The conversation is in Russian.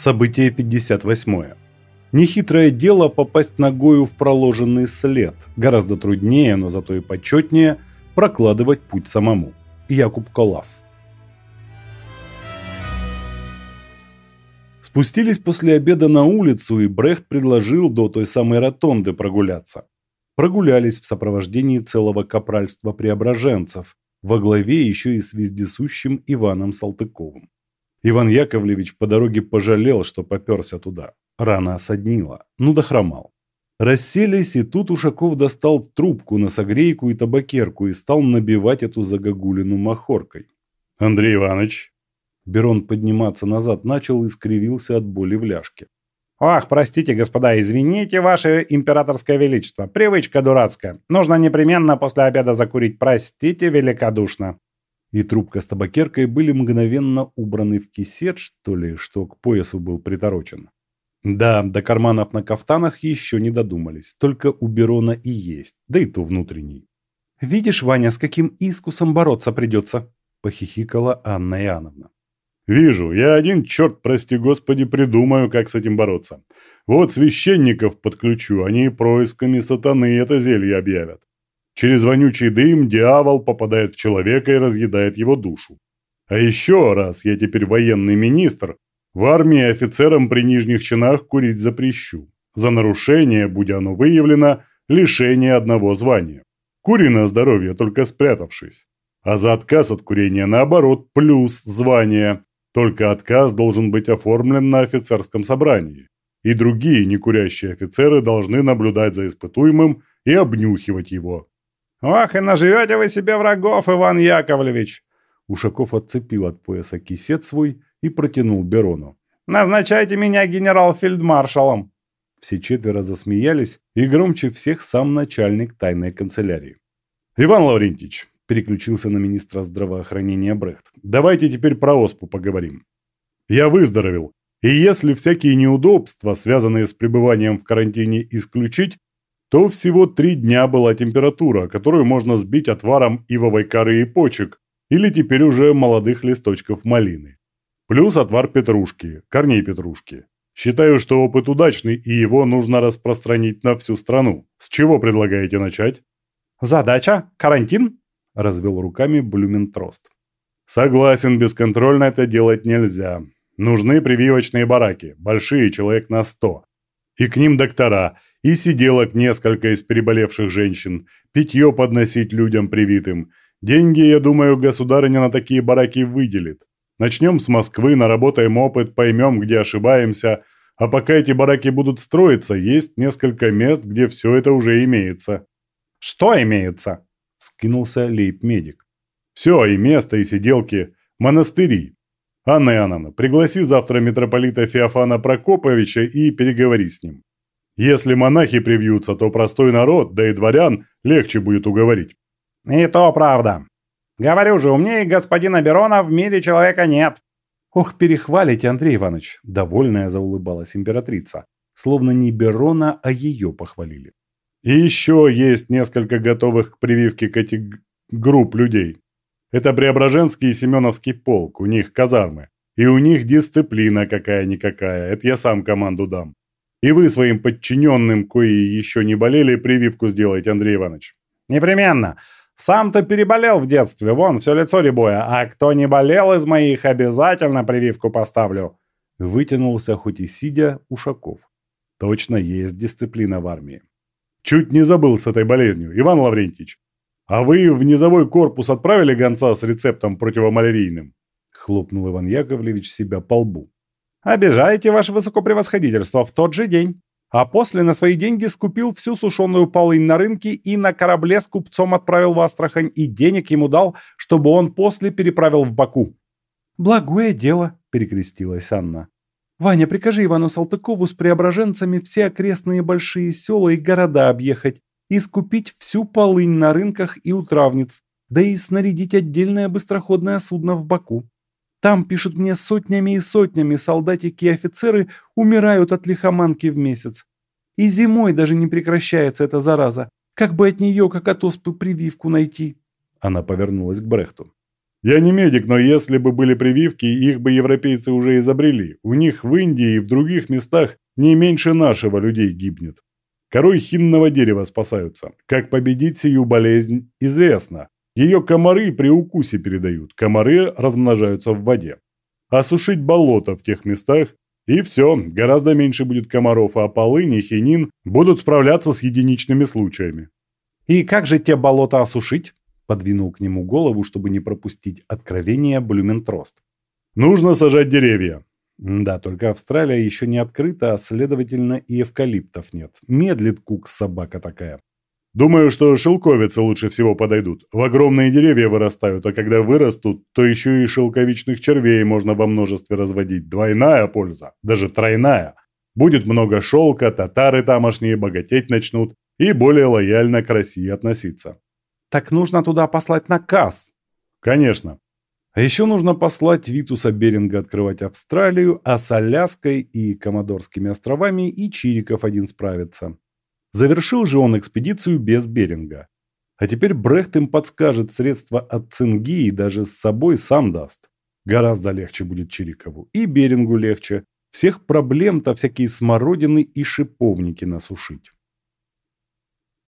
Событие 58. Нехитрое дело попасть ногою в проложенный след. Гораздо труднее, но зато и почетнее прокладывать путь самому. Якуб Колас. Спустились после обеда на улицу, и Брехт предложил до той самой ротонды прогуляться. Прогулялись в сопровождении целого капральства преображенцев, во главе еще и с вездесущим Иваном Салтыковым. Иван Яковлевич по дороге пожалел, что поперся туда. Рано осаднило, ну да хромал. Расселись, и тут Ушаков достал трубку, носогрейку и табакерку и стал набивать эту загогулину махоркой. «Андрей Иванович, Берон подниматься назад начал и скривился от боли в ляжке. «Ах, простите, господа, извините, ваше императорское величество. Привычка дурацкая. Нужно непременно после обеда закурить. Простите великодушно». И трубка с табакеркой были мгновенно убраны в кисет, что ли, что к поясу был приторочен. Да, до карманов на кафтанах еще не додумались, только у Берона и есть, да и то внутренний. «Видишь, Ваня, с каким искусом бороться придется?» – похихикала Анна Иоанновна. Вижу, я один, черт, прости господи, придумаю, как с этим бороться. Вот священников подключу, они происками сатаны это зелье объявят. Через вонючий дым дьявол попадает в человека и разъедает его душу. А еще раз, я теперь военный министр, в армии офицерам при нижних чинах курить запрещу. За нарушение, будь оно выявлено, лишение одного звания. Кури на здоровье, только спрятавшись. А за отказ от курения, наоборот, плюс звание. Только отказ должен быть оформлен на офицерском собрании, и другие некурящие офицеры должны наблюдать за испытуемым и обнюхивать его. «Ох, и наживете вы себе врагов, Иван Яковлевич!» Ушаков отцепил от пояса кисет свой и протянул Берону. «Назначайте меня генерал-фельдмаршалом!» Все четверо засмеялись, и громче всех сам начальник тайной канцелярии. «Иван Лаврентьевич, переключился на министра здравоохранения Брехт. «Давайте теперь про оспу поговорим. Я выздоровел, и если всякие неудобства, связанные с пребыванием в карантине, исключить, то всего три дня была температура, которую можно сбить отваром ивовой коры и почек, или теперь уже молодых листочков малины. Плюс отвар петрушки, корней петрушки. Считаю, что опыт удачный, и его нужно распространить на всю страну. С чего предлагаете начать? Задача? Карантин? – развел руками Блюментрост. «Согласен, бесконтрольно это делать нельзя. Нужны прививочные бараки, большие, человек на сто. И к ним доктора, и сиделок несколько из переболевших женщин, питье подносить людям привитым. Деньги, я думаю, государыня на такие бараки выделит. Начнем с Москвы, наработаем опыт, поймем, где ошибаемся. А пока эти бараки будут строиться, есть несколько мест, где все это уже имеется». «Что имеется?» Скинулся лейб-медик. «Все, и место, и сиделки. Монастыри. Анна Иоанновна, пригласи завтра митрополита Феофана Прокоповича и переговори с ним. Если монахи привьются, то простой народ, да и дворян, легче будет уговорить». «И то правда. Говорю же, умнее господина Берона в мире человека нет». «Ох, перехвалите, Андрей Иванович!» – довольная заулыбалась императрица. Словно не Берона, а ее похвалили. И еще есть несколько готовых к прививке к этих групп людей. Это Преображенский и Семеновский полк, у них казармы. И у них дисциплина какая-никакая, это я сам команду дам. И вы своим подчиненным, кои еще не болели, прививку сделайте, Андрей Иванович. Непременно. Сам-то переболел в детстве, вон, все лицо рябое. А кто не болел из моих, обязательно прививку поставлю. Вытянулся, хоть и сидя, Ушаков. Точно есть дисциплина в армии. Чуть не забыл с этой болезнью, Иван Лаврентьевич. А вы в низовой корпус отправили гонца с рецептом противомалярийным? Хлопнул Иван Яковлевич себя по лбу. Обижаете, ваше высокопревосходительство, в тот же день. А после на свои деньги скупил всю сушеную полынь на рынке и на корабле с купцом отправил в Астрахань и денег ему дал, чтобы он после переправил в Баку. «Благое дело», – перекрестилась Анна. Ваня, прикажи Ивану Салтыкову с преображенцами все окрестные большие села и города объехать и скупить всю полынь на рынках и у травниц, да и снарядить отдельное быстроходное судно в Баку. Там, пишут мне, сотнями и сотнями солдатики и офицеры умирают от лихоманки в месяц. И зимой даже не прекращается эта зараза. Как бы от нее, как от оспы, прививку найти?» Она повернулась к Брехту. Я не медик, но если бы были прививки, их бы европейцы уже изобрели. У них в Индии и в других местах не меньше нашего людей гибнет. Корой хинного дерева спасаются. Как победить сию болезнь, известно. Ее комары при укусе передают. Комары размножаются в воде. Осушить болото в тех местах, и все, гораздо меньше будет комаров, а полынь и хинин будут справляться с единичными случаями. «И как же те болота осушить?» Подвинул к нему голову, чтобы не пропустить откровение Блюментрост. «Нужно сажать деревья». Да, только Австралия еще не открыта, а следовательно и эвкалиптов нет. Медлит кукс собака такая. Думаю, что шелковицы лучше всего подойдут. В огромные деревья вырастают, а когда вырастут, то еще и шелковичных червей можно во множестве разводить. Двойная польза, даже тройная. Будет много шелка, татары тамошние богатеть начнут и более лояльно к России относиться. Так нужно туда послать наказ. Конечно. А еще нужно послать Витуса Беринга открывать Австралию, а с Аляской и Комодорскими островами и Чириков один справится. Завершил же он экспедицию без Беринга. А теперь Брехт им подскажет средства от цинги и даже с собой сам даст. Гораздо легче будет Чирикову. И Берингу легче. Всех проблем-то всякие смородины и шиповники насушить.